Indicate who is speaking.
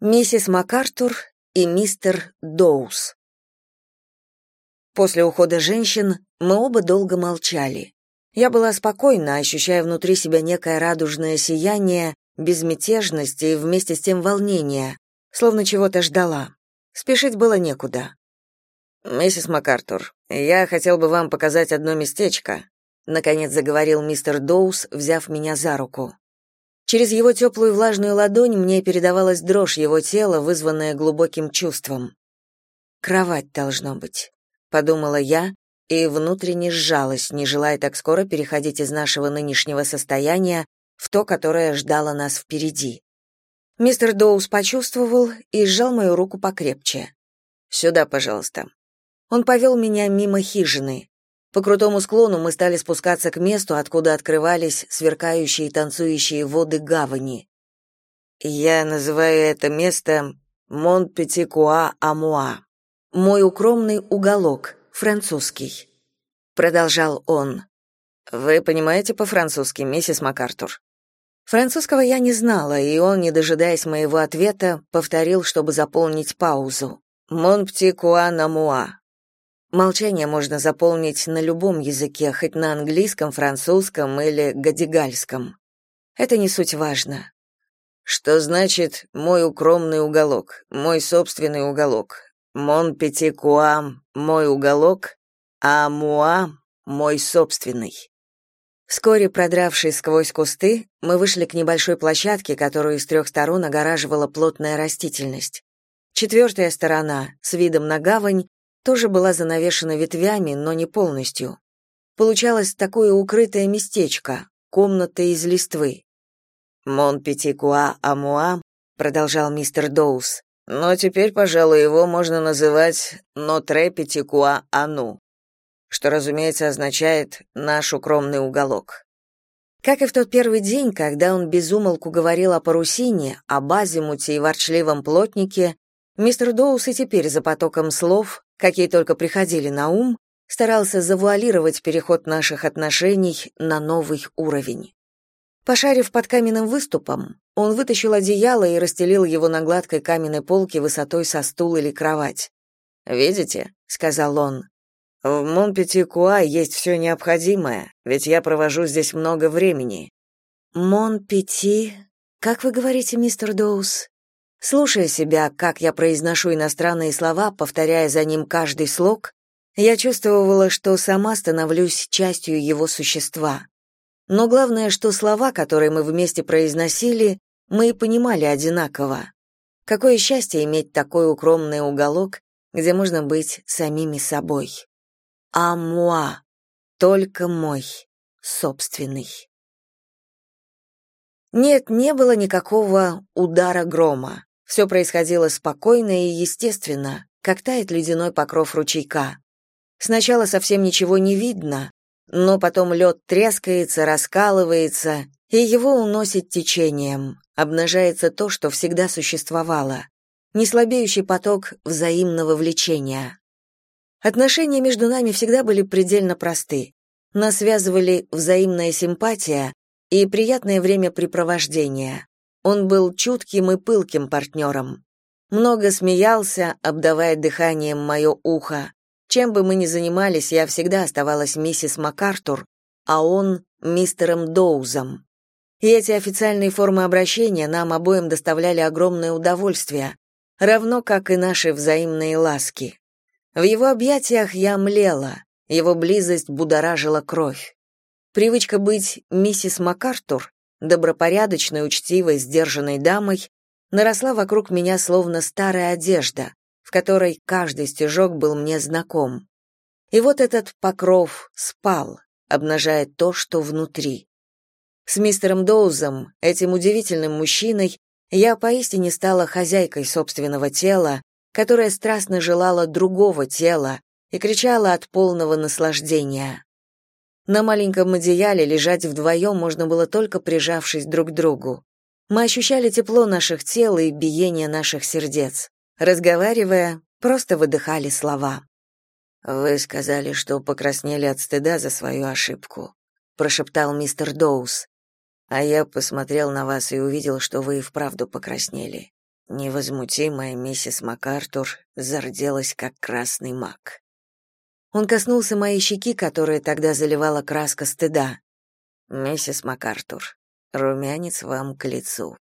Speaker 1: Миссис МакАртур и мистер Доус. После ухода женщин мы оба долго молчали. Я была спокойна, ощущая внутри себя некое радужное сияние, безмятежность и вместе с тем волнение, словно чего-то ждала. Спешить было некуда. «Миссис МакАртур, я хотел бы вам показать одно местечко», наконец заговорил мистер Доус, взяв меня за руку. Через его теплую влажную ладонь мне передавалась дрожь его тела, вызванная глубоким чувством. «Кровать должно быть», — подумала я, и внутренне сжалась, не желая так скоро переходить из нашего нынешнего состояния в то, которое ждало нас впереди. Мистер Доус почувствовал и сжал мою руку покрепче. «Сюда, пожалуйста». Он повел меня мимо хижины. По крутому склону мы стали спускаться к месту, откуда открывались сверкающие танцующие воды гавани. Я называю это место Мон-Петикуа-Амуа. Мой укромный уголок, французский. Продолжал он. Вы понимаете по-французски, миссис МакАртур? Французского я не знала, и он, не дожидаясь моего ответа, повторил, чтобы заполнить паузу. «Мон-Пти-Куа-Намуа». Молчание можно заполнить на любом языке, хоть на английском, французском или гадигальском. Это не суть важно. Что значит «мой укромный уголок», «мой собственный уголок»? «Мон Пяти Куам» — «мой уголок», а «Муа» — «мой собственный». Вскоре, продравшись сквозь кусты, мы вышли к небольшой площадке, которую с трех сторон огораживала плотная растительность. Четвертая сторона, с видом на гавань, тоже была занавешена ветвями, но не полностью. Получалось такое укрытое местечко, комната из листвы. «Мон Пятикуа Амуа», — продолжал мистер Доус, «но теперь, пожалуй, его можно называть Нотре Пятикуа Ану» что, разумеется, означает «наш укромный уголок». Как и в тот первый день, когда он безумолку говорил о парусине, об азимуте и ворчливом плотнике, мистер Доус и теперь за потоком слов, какие только приходили на ум, старался завуалировать переход наших отношений на новый уровень. Пошарив под каменным выступом, он вытащил одеяло и расстелил его на гладкой каменной полке высотой со стул или кровать. «Видите?» — сказал он. В Монпетикуа есть все необходимое, ведь я провожу здесь много времени. Монпети, как вы говорите, мистер Доус? Слушая себя, как я произношу иностранные слова, повторяя за ним каждый слог, я чувствовала, что сама становлюсь частью его существа. Но главное, что слова, которые мы вместе произносили, мы и понимали одинаково. Какое счастье иметь такой укромный уголок, где можно быть самими собой а муа, только мой, собственный. Нет, не было никакого удара грома. Все происходило спокойно и естественно, как тает ледяной покров ручейка. Сначала совсем ничего не видно, но потом лед трескается, раскалывается, и его уносит течением, обнажается то, что всегда существовало, неслабеющий поток взаимного влечения. Отношения между нами всегда были предельно просты. Нас связывали взаимная симпатия и приятное времяпрепровождение. Он был чутким и пылким партнером. Много смеялся, обдавая дыханием мое ухо. Чем бы мы ни занимались, я всегда оставалась миссис МакАртур, а он — мистером Доузом. И эти официальные формы обращения нам обоим доставляли огромное удовольствие, равно как и наши взаимные ласки. В его объятиях я млела, его близость будоражила кровь. Привычка быть миссис МакАртур, добропорядочной, учтивой, сдержанной дамой, наросла вокруг меня словно старая одежда, в которой каждый стежок был мне знаком. И вот этот покров спал, обнажая то, что внутри. С мистером Доузом, этим удивительным мужчиной, я поистине стала хозяйкой собственного тела, которая страстно желала другого тела и кричала от полного наслаждения. На маленьком одеяле лежать вдвоем можно было только прижавшись друг к другу. Мы ощущали тепло наших тел и биение наших сердец. Разговаривая, просто выдыхали слова. «Вы сказали, что покраснели от стыда за свою ошибку», — прошептал мистер Доус. «А я посмотрел на вас и увидел, что вы и вправду покраснели. Невозмутимая миссис МакАртур зарделась, как красный мак. Он коснулся моей щеки, которая тогда заливала краска стыда. «Миссис МакАртур, румянец вам к лицу».